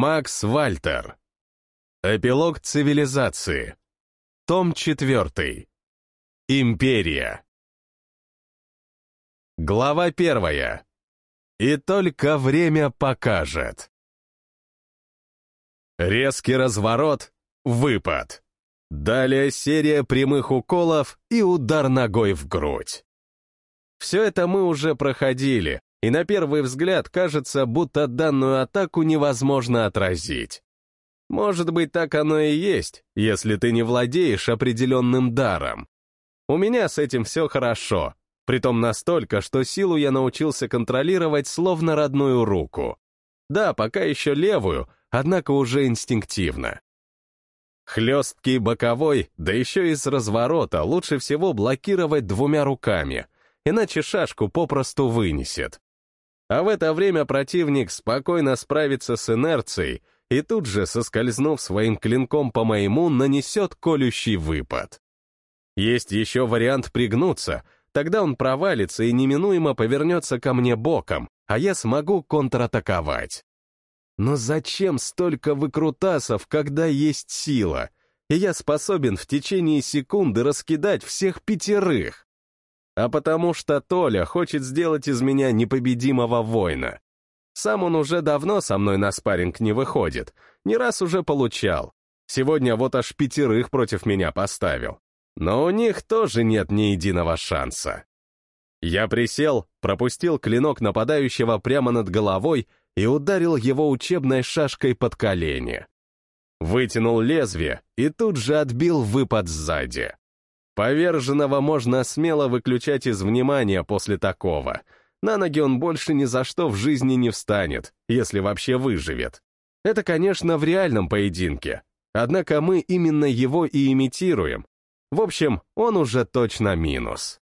Макс Вальтер. Эпилог цивилизации. Том 4. Империя. Глава первая. И только время покажет. Резкий разворот, выпад. Далее серия прямых уколов и удар ногой в грудь. Все это мы уже проходили, и на первый взгляд кажется, будто данную атаку невозможно отразить. Может быть, так оно и есть, если ты не владеешь определенным даром. У меня с этим все хорошо, притом настолько, что силу я научился контролировать словно родную руку. Да, пока еще левую, однако уже инстинктивно. Хлесткий боковой, да еще и с разворота, лучше всего блокировать двумя руками, иначе шашку попросту вынесет. А в это время противник спокойно справится с инерцией и тут же, соскользнув своим клинком по моему, нанесет колющий выпад. Есть еще вариант пригнуться, тогда он провалится и неминуемо повернется ко мне боком, а я смогу контратаковать. Но зачем столько выкрутасов, когда есть сила, и я способен в течение секунды раскидать всех пятерых? А потому что Толя хочет сделать из меня непобедимого воина. Сам он уже давно со мной на спарринг не выходит, не раз уже получал. Сегодня вот аж пятерых против меня поставил. Но у них тоже нет ни единого шанса. Я присел, пропустил клинок нападающего прямо над головой и ударил его учебной шашкой под колени. Вытянул лезвие и тут же отбил выпад сзади. Поверженного можно смело выключать из внимания после такого. На ноги он больше ни за что в жизни не встанет, если вообще выживет. Это, конечно, в реальном поединке. Однако мы именно его и имитируем. В общем, он уже точно минус.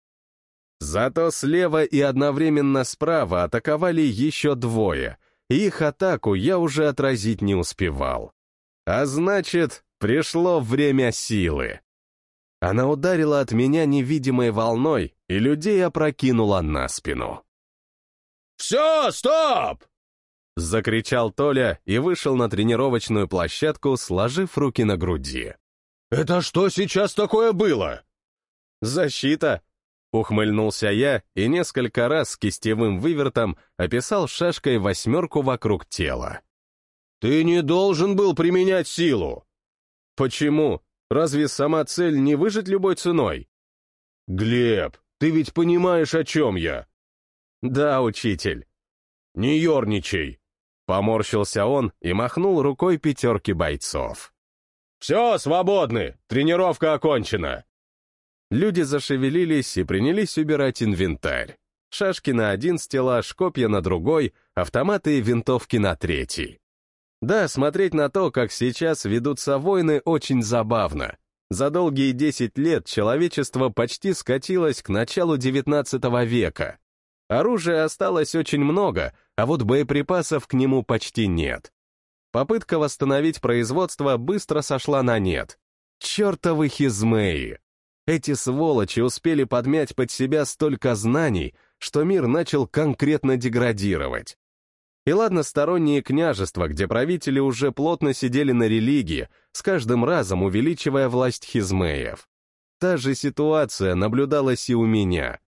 Зато слева и одновременно справа атаковали еще двое, и их атаку я уже отразить не успевал. А значит, пришло время силы. Она ударила от меня невидимой волной и людей опрокинула на спину. «Все, стоп!» Закричал Толя и вышел на тренировочную площадку, сложив руки на груди. «Это что сейчас такое было?» «Защита!» Ухмыльнулся я и несколько раз кистевым вывертом описал шашкой восьмерку вокруг тела. «Ты не должен был применять силу!» «Почему? Разве сама цель не выжить любой ценой? Глеб, ты ведь понимаешь, о чем я? Да, учитель. Не ерничай. Поморщился он и махнул рукой пятерки бойцов. «Все, свободны! Тренировка окончена!» Люди зашевелились и принялись убирать инвентарь. Шашки на один стеллаж, копья на другой, автоматы и винтовки на третий. Да, смотреть на то, как сейчас ведутся войны, очень забавно. За долгие 10 лет человечество почти скатилось к началу 19 века. Оружия осталось очень много, а вот боеприпасов к нему почти нет. Попытка восстановить производство быстро сошла на нет. Чертовы хизмеи! Эти сволочи успели подмять под себя столько знаний, что мир начал конкретно деградировать. И ладно сторонние княжества, где правители уже плотно сидели на религии, с каждым разом увеличивая власть хизмеев. Та же ситуация наблюдалась и у меня.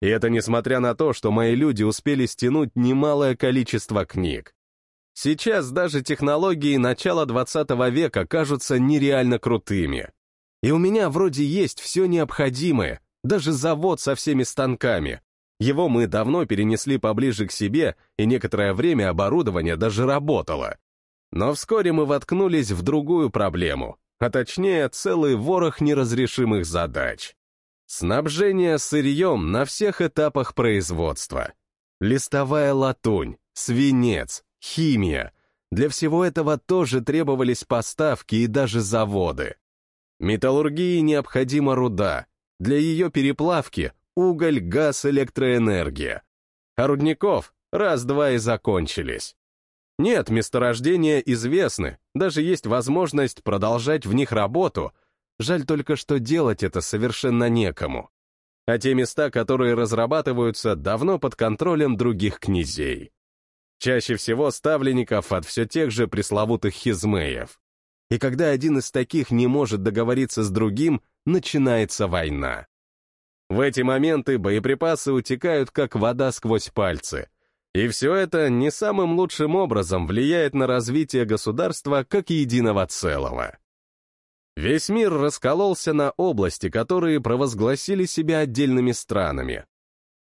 И это несмотря на то, что мои люди успели стянуть немалое количество книг. Сейчас даже технологии начала 20 века кажутся нереально крутыми. И у меня вроде есть все необходимое, даже завод со всеми станками, его мы давно перенесли поближе к себе, и некоторое время оборудование даже работало. Но вскоре мы воткнулись в другую проблему, а точнее целый ворох неразрешимых задач. Снабжение сырьем на всех этапах производства. Листовая латунь, свинец, химия. Для всего этого тоже требовались поставки и даже заводы. Металлургии необходима руда. Для ее переплавки уголь, газ, электроэнергия. А рудников раз-два и закончились. Нет, месторождения известны, даже есть возможность продолжать в них работу. Жаль только, что делать это совершенно некому. А те места, которые разрабатываются, давно под контролем других князей. чаще всего ставленников от все тех же пресловутых хизмеев. И когда один из таких не может договориться с другим, начинается война. В эти моменты боеприпасы утекают как вода сквозь пальцы. И все это не самым лучшим образом влияет на развитие государства как единого целого. Весь мир раскололся на области, которые провозгласили себя отдельными странами.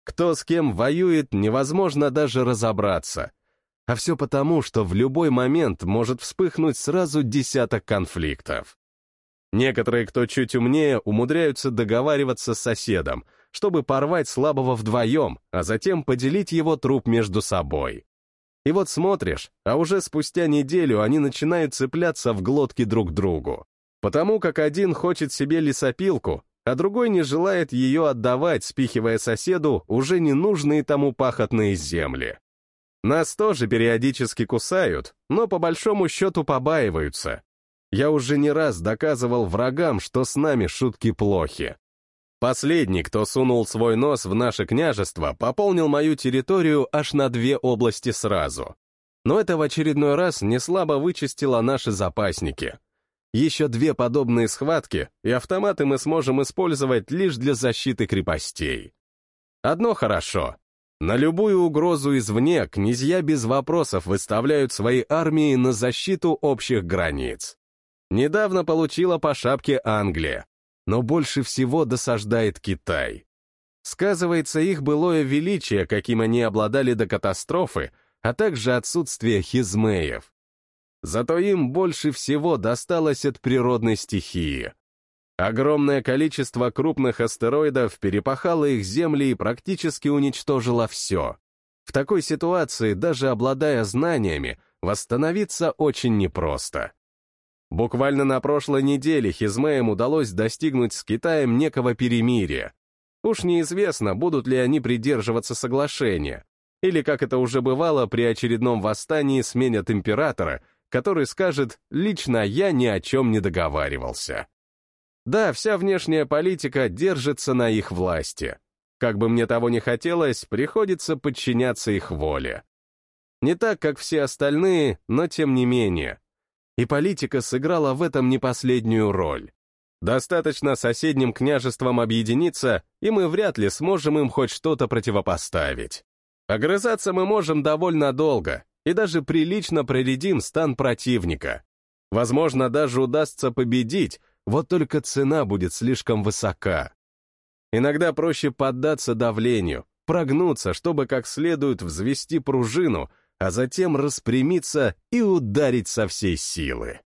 Кто с кем воюет, невозможно даже разобраться. А все потому, что в любой момент может вспыхнуть сразу десяток конфликтов. Некоторые, кто чуть умнее, умудряются договариваться с соседом, чтобы порвать слабого вдвоем, а затем поделить его труп между собой. И вот смотришь, а уже спустя неделю они начинают цепляться в глотки друг другу. Потому как один хочет себе лесопилку, а другой не желает ее отдавать, спихивая соседу уже ненужные тому пахотные земли. Нас тоже периодически кусают, но по большому счету побаиваются. Я уже не раз доказывал врагам, что с нами шутки плохи. Последний, кто сунул свой нос в наше княжество, пополнил мою территорию аж на две области сразу. Но это в очередной раз не слабо вычистило наши запасники. Еще две подобные схватки, и автоматы мы сможем использовать лишь для защиты крепостей. Одно хорошо. На любую угрозу извне князья без вопросов выставляют свои армии на защиту общих границ. Недавно получила по шапке Англия, но больше всего досаждает Китай. Сказывается их былое величие, каким они обладали до катастрофы, а также отсутствие хизмеев. Зато им больше всего досталось от природной стихии. Огромное количество крупных астероидов перепахало их земли и практически уничтожило все. В такой ситуации, даже обладая знаниями, восстановиться очень непросто. Буквально на прошлой неделе Хизмеям удалось достигнуть с Китаем некого перемирия. Уж неизвестно, будут ли они придерживаться соглашения, или, как это уже бывало, при очередном восстании сменят императора — который скажет «лично я ни о чем не договаривался». Да, вся внешняя политика держится на их власти. Как бы мне того не хотелось, приходится подчиняться их воле. Не так, как все остальные, но тем не менее. И политика сыграла в этом не последнюю роль. Достаточно соседним княжествам объединиться, и мы вряд ли сможем им хоть что-то противопоставить. Огрызаться мы можем довольно долго, и даже прилично проредим стан противника. Возможно, даже удастся победить, вот только цена будет слишком высока. Иногда проще поддаться давлению, прогнуться, чтобы как следует взвести пружину, а затем распрямиться и ударить со всей силы.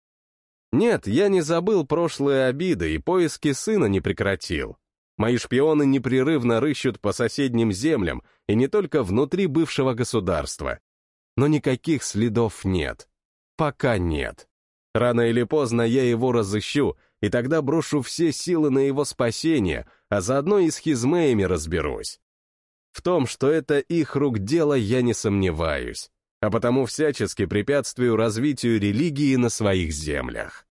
Нет, я не забыл прошлые обиды и поиски сына не прекратил. Мои шпионы непрерывно рыщут по соседним землям, и не только внутри бывшего государства но никаких следов нет. Пока нет. Рано или поздно я его разыщу, и тогда брошу все силы на его спасение, а заодно и с хизмеями разберусь. В том, что это их рук дело, я не сомневаюсь, а потому всячески препятствую развитию религии на своих землях.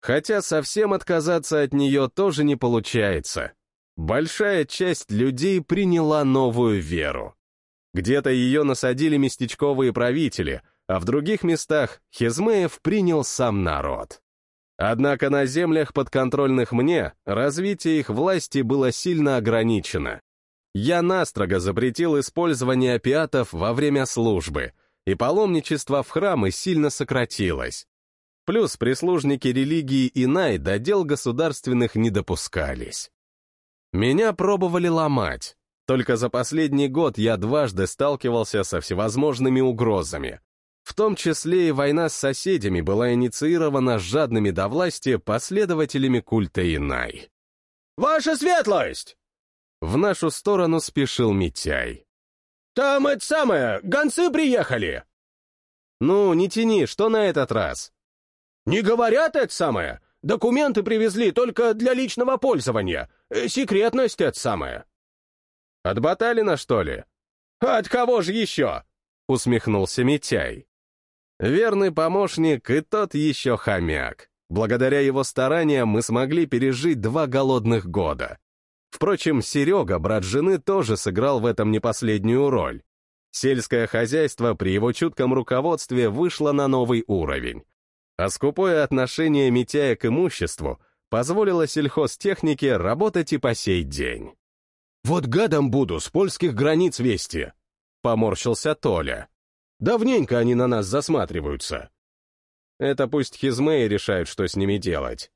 Хотя совсем отказаться от нее тоже не получается. Большая часть людей приняла новую веру. Где-то ее насадили местечковые правители, а в других местах Хизмеев принял сам народ. Однако на землях подконтрольных мне развитие их власти было сильно ограничено. Я настрого запретил использование опиатов во время службы, и паломничество в храмы сильно сократилось. Плюс прислужники религии Инай до дел государственных не допускались. Меня пробовали ломать, только за последний год я дважды сталкивался со всевозможными угрозами. В том числе и война с соседями была инициирована жадными до власти последователями культа Инай. «Ваша светлость!» В нашу сторону спешил Митяй. «Там это самое, гонцы приехали!» «Ну, не тяни, что на этот раз?» «Не говорят это самое! Документы привезли только для личного пользования. Э, секретность это самое!» От Баталина, что ли? От кого же еще? Усмехнулся Митяй. Верный помощник и тот еще хомяк. Благодаря его стараниям мы смогли пережить два голодных года. Впрочем, Серега, брат жены, тоже сыграл в этом не последнюю роль. Сельское хозяйство при его чутком руководстве вышло на новый уровень. А скупое отношение Митяя к имуществу позволило сельхозтехнике работать и по сей день. «Вот гадом буду с польских границ вести», — поморщился Толя. «Давненько они на нас засматриваются». Это пусть хизмеи решают, что с ними делать.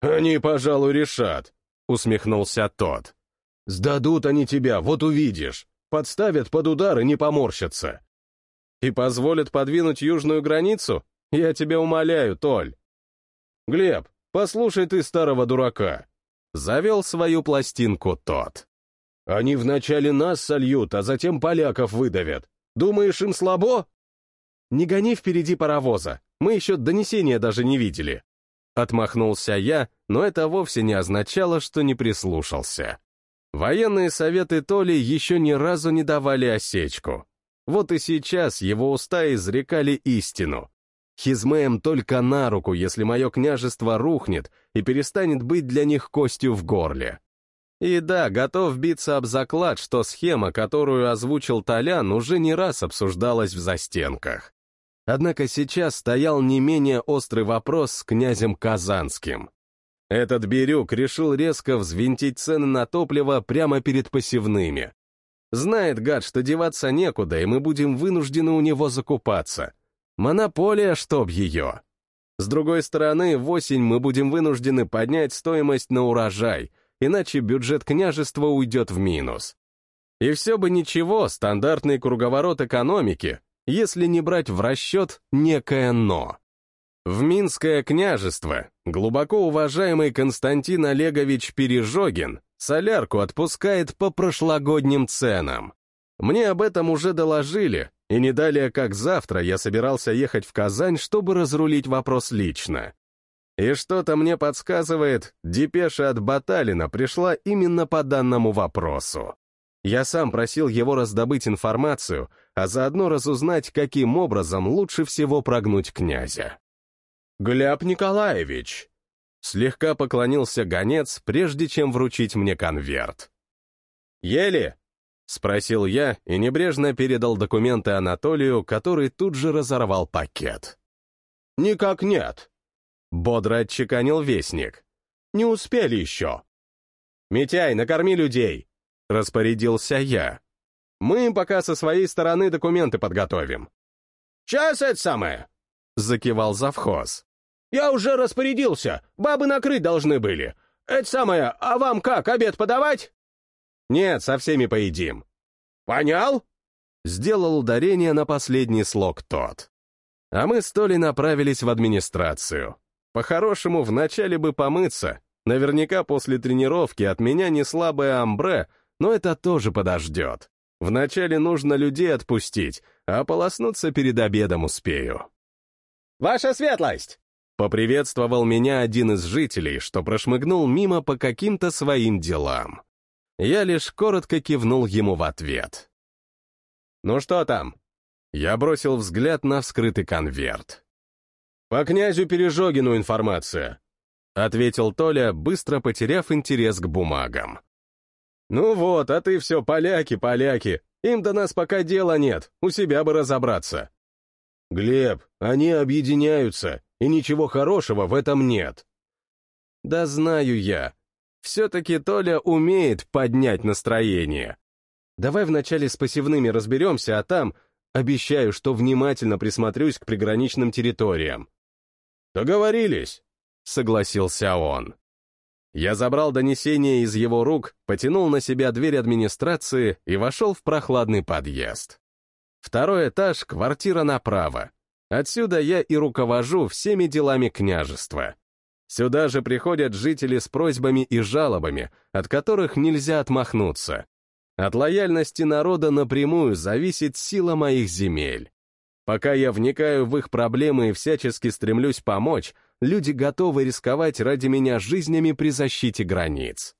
«Они, пожалуй, решат», — усмехнулся тот. «Сдадут они тебя, вот увидишь. Подставят под удар и не поморщатся». «И позволят подвинуть южную границу? Я тебя умоляю, Толь». «Глеб, послушай ты старого дурака», — завел свою пластинку тот. «Они вначале нас сольют, а затем поляков выдавят. Думаешь, им слабо?» «Не гони впереди паровоза, мы еще донесения даже не видели». Отмахнулся я, но это вовсе не означало, что не прислушался. Военные советы Толи еще ни разу не давали осечку. Вот и сейчас его уста изрекали истину. Хизмеям только на руку, если мое княжество рухнет и перестанет быть для них костью в горле. И да, готов биться об заклад, что схема, которую озвучил Толян, уже не раз обсуждалась в застенках. Однако сейчас стоял не менее острый вопрос с князем Казанским. Этот Бирюк решил резко взвинтить цены на топливо прямо перед посевными. Знает гад, что деваться некуда, и мы будем вынуждены у него закупаться. Монополия, чтоб ее. С другой стороны, в осень мы будем вынуждены поднять стоимость на урожай, иначе бюджет княжества уйдет в минус. И все бы ничего, стандартный круговорот экономики, если не брать в расчет некое «но». В Минское княжество глубоко уважаемый Константин Олегович Пережогин солярку отпускает по прошлогодним ценам. Мне об этом уже доложили, и не далее как завтра я собирался ехать в Казань, чтобы разрулить вопрос лично. И что-то мне подсказывает, депеша от Баталина пришла именно по данному вопросу. Я сам просил его раздобыть информацию, а заодно разузнать, каким образом лучше всего прогнуть князя. «Гляб Николаевич!» Слегка поклонился гонец, прежде чем вручить мне конверт. «Ели?» — спросил я и небрежно передал документы Анатолию, который тут же разорвал пакет. «Никак нет», — бодро отчеканил вестник. «Не успели еще». «Митяй, накорми людей!» — распорядился я. «Мы пока со своей стороны документы подготовим». «Сейчас это самое!» — закивал завхоз. «Я уже распорядился, бабы накрыть должны были. Это самое, а вам как, обед подавать?» «Нет, со всеми поедим». «Понял?» Сделал ударение на последний слог тот. А мы с Толей направились в администрацию. По-хорошему, вначале бы помыться. Наверняка после тренировки от меня не слабое амбре, но это тоже подождет. Вначале нужно людей отпустить, а полоснуться перед обедом успею. «Ваша светлость!» Поприветствовал меня один из жителей, что прошмыгнул мимо по каким-то своим делам. Я лишь коротко кивнул ему в ответ. «Ну что там?» Я бросил взгляд на вскрытый конверт. «По князю Пережогину информация», — ответил Толя, быстро потеряв интерес к бумагам. «Ну вот, а ты все поляки, поляки. Им до нас пока дела нет, у себя бы разобраться». «Глеб, они объединяются, и ничего хорошего в этом нет». «Да знаю я. Все-таки Толя умеет поднять настроение. Давай вначале с посевными разберемся, а там обещаю, что внимательно присмотрюсь к приграничным территориям». «Договорились», — согласился он. Я забрал донесение из его рук, потянул на себя дверь администрации и вошел в прохладный подъезд. Второй этаж, квартира направо. Отсюда я и руковожу всеми делами княжества. Сюда же приходят жители с просьбами и жалобами, от которых нельзя отмахнуться. От лояльности народа напрямую зависит сила моих земель. Пока я вникаю в их проблемы и всячески стремлюсь помочь, люди готовы рисковать ради меня жизнями при защите границ.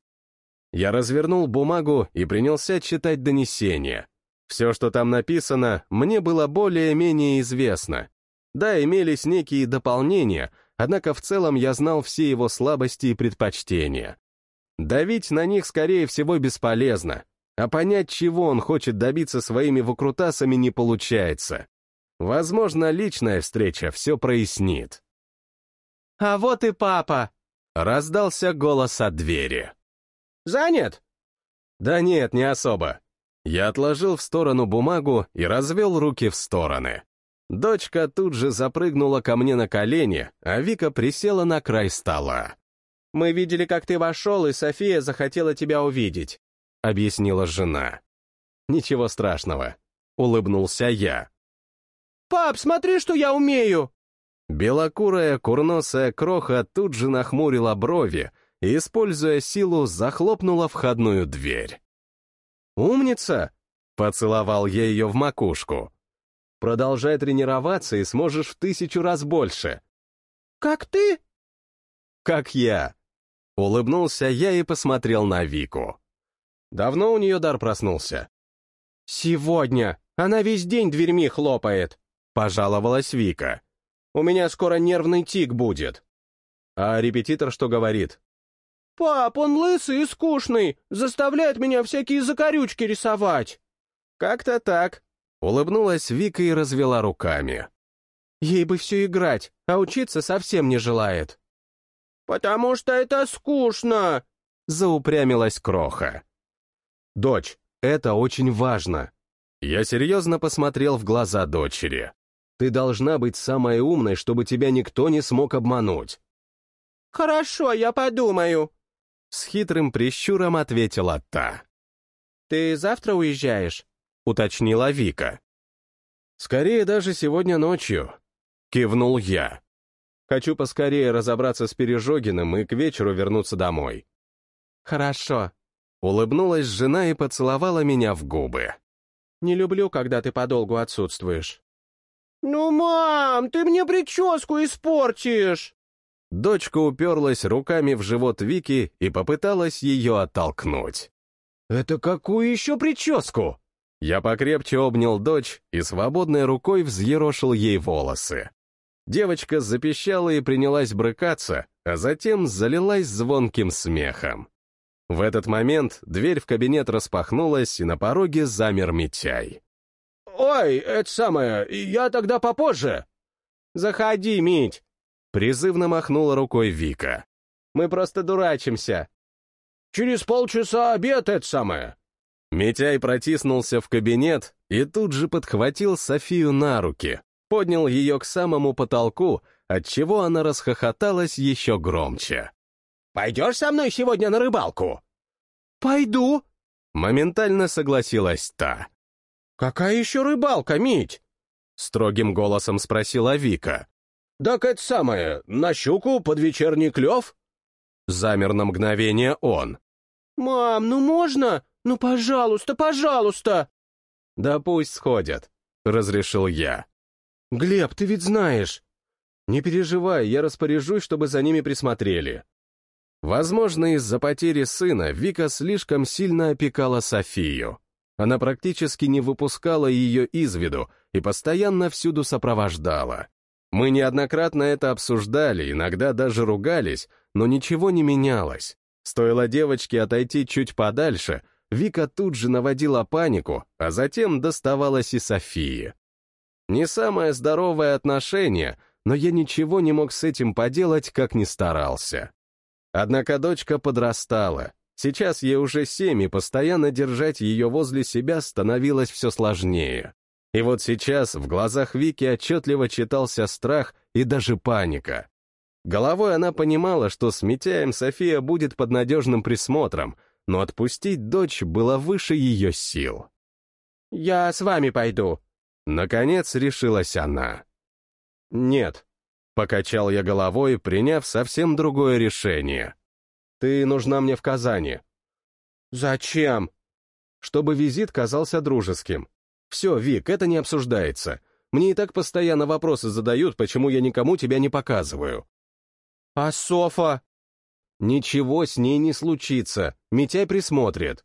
Я развернул бумагу и принялся читать донесение. Все, что там написано, мне было более-менее известно. Да, имелись некие дополнения, однако в целом я знал все его слабости и предпочтения. Давить на них, скорее всего, бесполезно. а понять, чего он хочет добиться своими выкрутасами, не получается. Возможно, личная встреча все прояснит. «А вот и папа!» — раздался голос от двери. «Занят?» «Да нет, не особо». Я отложил в сторону бумагу и развел руки в стороны. Дочка тут же запрыгнула ко мне на колени, а Вика присела на край стола. «Мы видели, как ты вошел, и София захотела тебя увидеть», — объяснила жена. «Ничего страшного», — улыбнулся я. «Пап, смотри, что я умею!» Белокурая курносая кроха тут же нахмурила брови и, используя силу, захлопнула входную дверь. «Умница!» — поцеловал я ее в макушку. «Продолжай тренироваться и сможешь в тысячу раз больше». «Как ты?» «Как я!» Улыбнулся я и посмотрел на Вику. Давно у нее дар проснулся? «Сегодня. Она весь день дверьми хлопает», — пожаловалась Вика. «У меня скоро нервный тик будет». А репетитор что говорит? «Пап, он лысый и скучный, заставляет меня всякие закорючки рисовать». «Как-то так», — улыбнулась Вика и развела руками. «Ей бы все играть, а учиться совсем не желает». «Потому что это скучно», — заупрямилась Кроха. «Дочь, это очень важно». Я серьезно посмотрел в глаза дочери. «Ты должна быть самой умной, чтобы тебя никто не смог обмануть». «Хорошо, я подумаю», с хитрым прищуром ответила та. «Ты завтра уезжаешь?» — уточнила Вика. «Скорее даже сегодня ночью», — кивнул я. «Хочу поскорее разобраться с Пережогиным и к вечеру вернуться домой». «Хорошо», — улыбнулась жена и поцеловала меня в губы. «Не люблю, когда ты подолгу отсутствуешь». «Ну, мам, ты мне прическу испортишь!» Дочка уперлась руками в живот Вики и попыталась ее оттолкнуть. «Это какую еще прическу?» Я покрепче обнял дочь и свободной рукой взъерошил ей волосы. Девочка запищала и принялась брыкаться, а затем залилась звонким смехом. В этот момент дверь в кабинет распахнулась, и на пороге замер Митяй. «Ой, это самое, я тогда попозже!» «Заходи, Мить!» Призывно махнула рукой Вика. «Мы просто дурачимся». «Через полчаса обед это самое». Митяй протиснулся в кабинет и тут же подхватил Софию на руки, поднял ее к самому потолку, отчего она расхохоталась еще громче. «Пойдешь со мной сегодня на рыбалку?» «Пойду», — моментально согласилась та. «Какая еще рыбалка, Мить?» — строгим голосом спросила Вика. «Так это самое, на щуку под вечерний клев?» Замер на мгновение он. «Мам, ну можно? Ну, пожалуйста, пожалуйста!» «Да пусть сходят», — разрешил я. «Глеб, ты ведь знаешь!» «Не переживай, я распоряжусь, чтобы за ними присмотрели». Возможно, из-за потери сына Вика слишком сильно опекала Софию. Она практически не выпускала ее из виду и постоянно всюду сопровождала. Мы неоднократно это обсуждали, иногда даже ругались, но ничего не менялось. Стоило девочке отойти чуть подальше, Вика тут же наводила панику, а затем доставалась и Софии. Не самое здоровое отношение, но я ничего не мог с этим поделать, как ни старался. Однако дочка подрастала. Сейчас ей уже семь, и постоянно держать ее возле себя становилось все сложнее. И вот сейчас в глазах Вики отчетливо читался страх и даже паника. Головой она понимала, что с Митяем София будет под надежным присмотром, но отпустить дочь было выше ее сил. «Я с вами пойду», — наконец решилась она. «Нет», — покачал я головой, приняв совсем другое решение. «Ты нужна мне в Казани». «Зачем?» «Чтобы визит казался дружеским. Все, Вик, это не обсуждается. Мне и так постоянно вопросы задают, почему я никому тебя не показываю. А Софа? Ничего с ней не случится, Митяй присмотрит.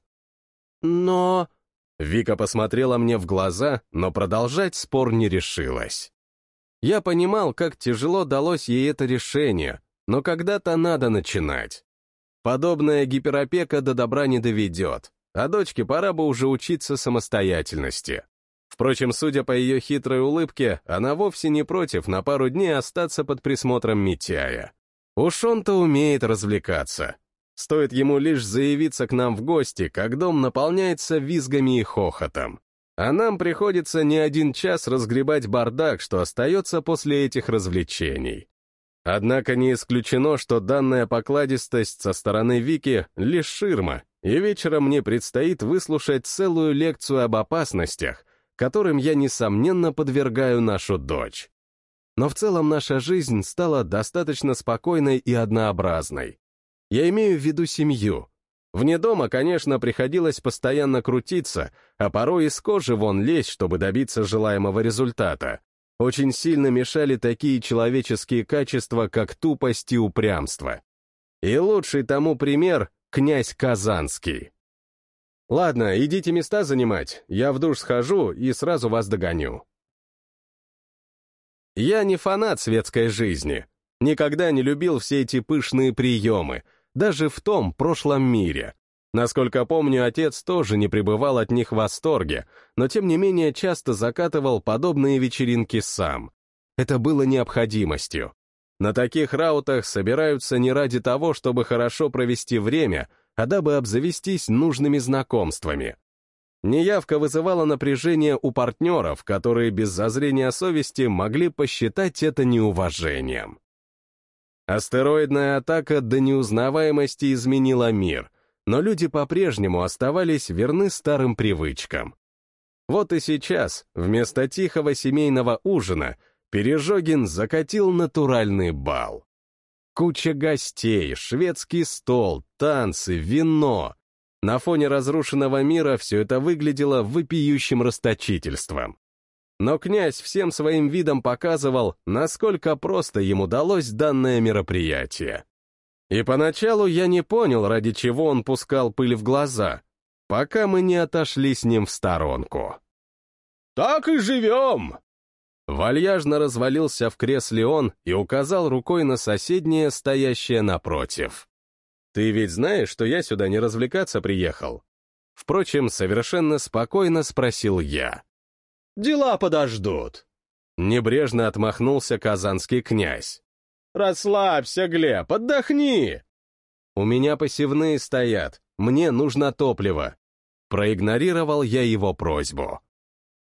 Но... Вика посмотрела мне в глаза, но продолжать спор не решилась. Я понимал, как тяжело далось ей это решение, но когда-то надо начинать. Подобная гиперопека до добра не доведет, а дочке пора бы уже учиться самостоятельности. Впрочем, судя по ее хитрой улыбке, она вовсе не против на пару дней остаться под присмотром Митяя. Уж он-то умеет развлекаться. Стоит ему лишь заявиться к нам в гости, как дом наполняется визгами и хохотом. А нам приходится не один час разгребать бардак, что остается после этих развлечений. Однако не исключено, что данная покладистость со стороны Вики — лишь ширма, и вечером мне предстоит выслушать целую лекцию об опасностях, которым я, несомненно, подвергаю нашу дочь. Но в целом наша жизнь стала достаточно спокойной и однообразной. Я имею в виду семью. Вне дома, конечно, приходилось постоянно крутиться, а порой из кожи вон лезть, чтобы добиться желаемого результата. Очень сильно мешали такие человеческие качества, как тупость и упрямство. И лучший тому пример — князь Казанский. Ладно, идите места занимать, я в душ схожу и сразу вас догоню. Я не фанат светской жизни, никогда не любил все эти пышные приемы, даже в том прошлом мире. Насколько помню, отец тоже не пребывал от них в восторге, но тем не менее часто закатывал подобные вечеринки сам. Это было необходимостью. На таких раутах собираются не ради того, чтобы хорошо провести время, а дабы обзавестись нужными знакомствами. Неявка вызывала напряжение у партнеров, которые без зазрения совести могли посчитать это неуважением. Астероидная атака до неузнаваемости изменила мир, но люди по-прежнему оставались верны старым привычкам. Вот и сейчас, вместо тихого семейного ужина, Пережогин закатил натуральный бал. Куча гостей, шведский стол, танцы, вино. На фоне разрушенного мира все это выглядело вопиющим расточительством. Но князь всем своим видом показывал, насколько просто ему далось данное мероприятие. И поначалу я не понял, ради чего он пускал пыль в глаза, пока мы не отошли с ним в сторонку. «Так и живем!» Вальяжно развалился в кресле он и указал рукой на соседнее, стоящее напротив. «Ты ведь знаешь, что я сюда не развлекаться приехал?» Впрочем, совершенно спокойно спросил я. «Дела подождут!» Небрежно отмахнулся казанский князь. «Расслабься, Глеб, отдохни!» «У меня посевные стоят, мне нужно топливо». Проигнорировал я его просьбу.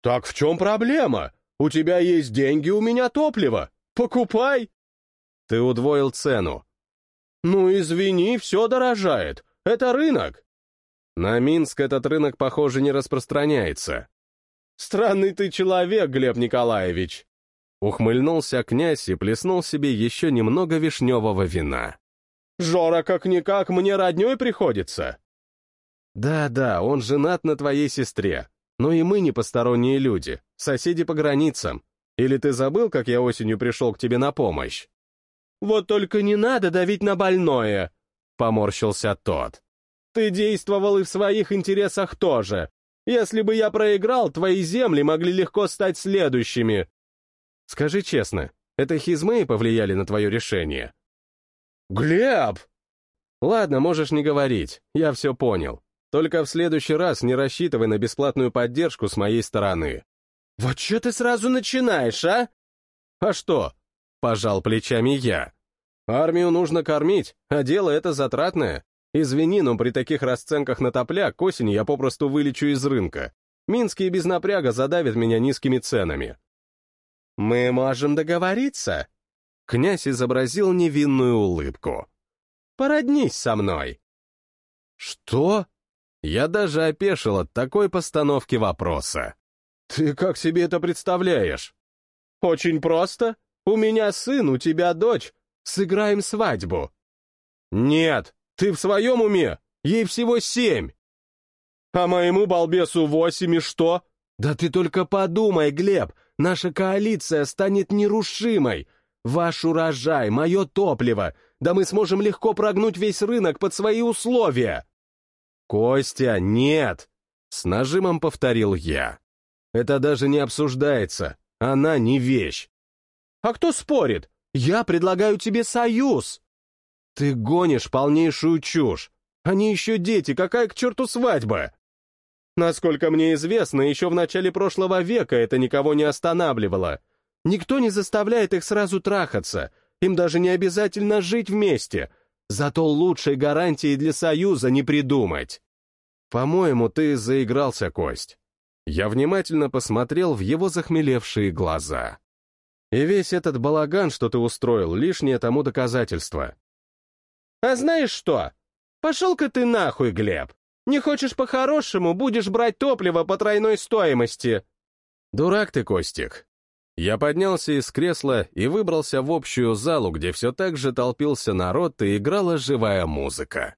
«Так в чем проблема? У тебя есть деньги, у меня топливо. Покупай!» «Ты удвоил цену». «Ну, извини, все дорожает. Это рынок». «На Минск этот рынок, похоже, не распространяется». «Странный ты человек, Глеб Николаевич». Ухмыльнулся князь и плеснул себе еще немного вишневого вина. «Жора как-никак мне родней приходится». «Да-да, он женат на твоей сестре. Но и мы не посторонние люди, соседи по границам. Или ты забыл, как я осенью пришел к тебе на помощь?» «Вот только не надо давить на больное», — поморщился тот. «Ты действовал и в своих интересах тоже. Если бы я проиграл, твои земли могли легко стать следующими». «Скажи честно, это хизмы повлияли на твое решение?» «Глеб!» «Ладно, можешь не говорить, я все понял. Только в следующий раз не рассчитывай на бесплатную поддержку с моей стороны. Вот что ты сразу начинаешь, а? А что? Пожал плечами я. Армию нужно кормить, а дело это затратное. Извини, но при таких расценках на топляк к осени я попросту вылечу из рынка. Минские без напряга задавят меня низкими ценами. Мы можем договориться. Князь изобразил невинную улыбку. Породнись со мной. Что? Я даже опешил от такой постановки вопроса. «Ты как себе это представляешь?» «Очень просто. У меня сын, у тебя дочь. Сыграем свадьбу». «Нет, ты в своем уме? Ей всего семь». «А моему балбесу восемь и что?» «Да ты только подумай, Глеб, наша коалиция станет нерушимой. Ваш урожай, мое топливо, да мы сможем легко прогнуть весь рынок под свои условия». «Костя, нет!» — с нажимом повторил я. «Это даже не обсуждается. Она не вещь». «А кто спорит? Я предлагаю тебе союз!» «Ты гонишь полнейшую чушь. Они еще дети, какая к черту свадьба?» Насколько мне известно, еще в начале прошлого века это никого не останавливало. Никто не заставляет их сразу трахаться, им даже не обязательно жить вместе. Зато лучшей гарантии для союза не придумать. По-моему, ты заигрался, Кость. Я внимательно посмотрел в его захмелевшие глаза. И весь этот балаган, что ты устроил, лишнее тому доказательство. А знаешь что? Пошел-ка ты нахуй, Глеб. Не хочешь по-хорошему, будешь брать топливо по тройной стоимости. Дурак ты, Костик. Я поднялся из кресла и выбрался в общую залу, где все так же толпился народ и играла живая музыка.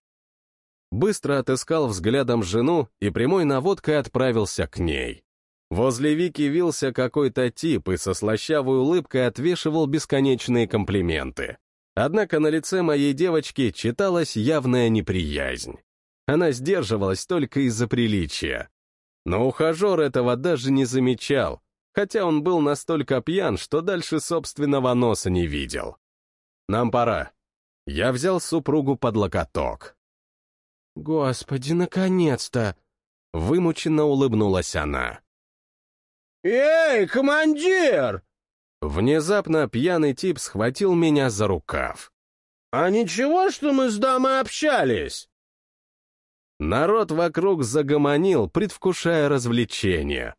Быстро отыскал взглядом жену и прямой наводкой отправился к ней. Возле Вики вился какой-то тип и со слащавой улыбкой отвешивал бесконечные комплименты. Однако на лице моей девочки читалась явная неприязнь. Она сдерживалась только из-за приличия. Но ухажер этого даже не замечал, хотя он был настолько пьян, что дальше собственного носа не видел. «Нам пора». Я взял супругу под локоток. «Господи, наконец-то!» — вымученно улыбнулась она. «Эй, командир!» Внезапно пьяный тип схватил меня за рукав. «А ничего, что мы с дамой общались?» Народ вокруг загомонил, предвкушая развлечения.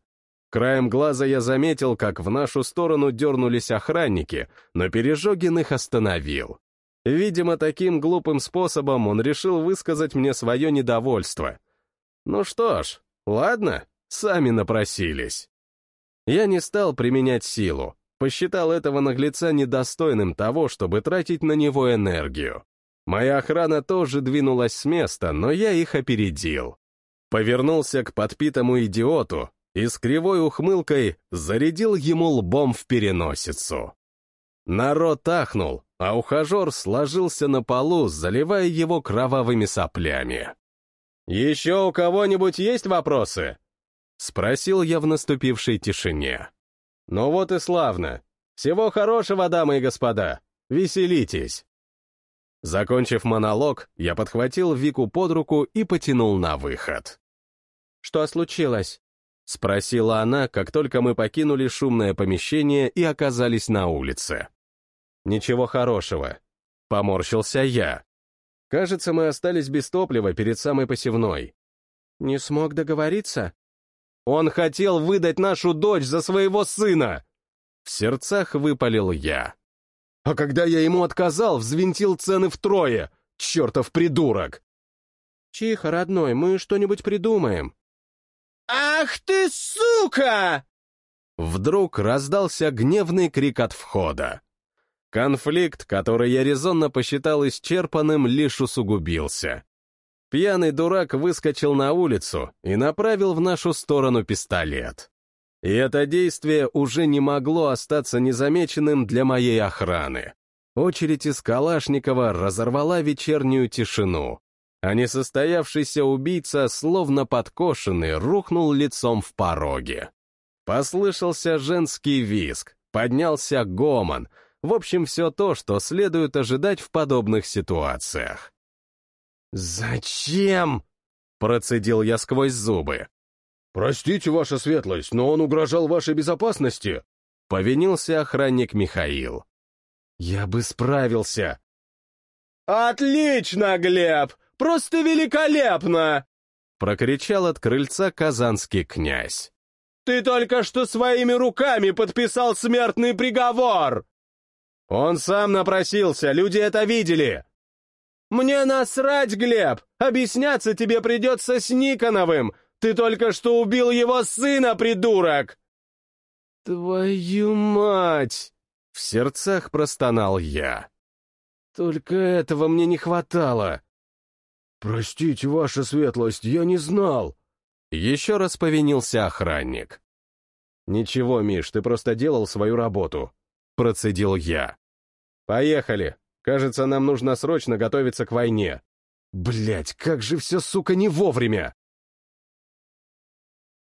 Краем глаза я заметил, как в нашу сторону дернулись охранники, но Пережогин их остановил. Видимо, таким глупым способом он решил высказать мне свое недовольство. Ну что ж, ладно, сами напросились. Я не стал применять силу, посчитал этого наглеца недостойным того, чтобы тратить на него энергию. Моя охрана тоже двинулась с места, но я их опередил. Повернулся к подпитому идиоту и с кривой ухмылкой зарядил ему лбом в переносицу. Народ ахнул, а ухажер сложился на полу, заливая его кровавыми соплями. «Еще у кого-нибудь есть вопросы?» — спросил я в наступившей тишине. «Ну вот и славно. Всего хорошего, дамы и господа. Веселитесь!» Закончив монолог, я подхватил Вику под руку и потянул на выход. «Что случилось?» — спросила она, как только мы покинули шумное помещение и оказались на улице. «Ничего хорошего», — поморщился я. «Кажется, мы остались без топлива перед самой посевной». «Не смог договориться?» «Он хотел выдать нашу дочь за своего сына!» В сердцах выпалил я. А когда я ему отказал, взвинтил цены втрое. Чертов придурок! Тихо, родной, мы что-нибудь придумаем. «Ах ты, сука!» Вдруг раздался гневный крик от входа. Конфликт, который я резонно посчитал исчерпанным, лишь усугубился. Пьяный дурак выскочил на улицу и направил в нашу сторону пистолет. И это действие уже не могло остаться незамеченным для моей охраны. Очередь из Калашникова разорвала вечернюю тишину, а несостоявшийся убийца, словно подкошенный, рухнул лицом в пороге. Послышался женский визг, поднялся гомон, в общем, все то, что следует ожидать в подобных ситуациях. «Зачем?» — процедил я сквозь зубы. «Простите, ваша светлость, но он угрожал вашей безопасности», — повинился охранник Михаил. «Я бы справился». «Отлично, Глеб! Просто великолепно!» — прокричал от крыльца казанский князь. «Ты только что своими руками подписал смертный приговор!» «Он сам напросился, люди это видели!» «Мне насрать, Глеб! Объясняться тебе придется с Никоновым! Ты только что убил его сына, придурок!» «Твою мать!» — в сердцах простонал я. «Только этого мне не хватало!» «Простите, ваша светлость, я не знал!» Еще раз повинился охранник. «Ничего, Миш, ты просто делал свою работу», — процедил я. «Поехали. Кажется, нам нужно срочно готовиться к войне». Блять, как же все, сука, не вовремя!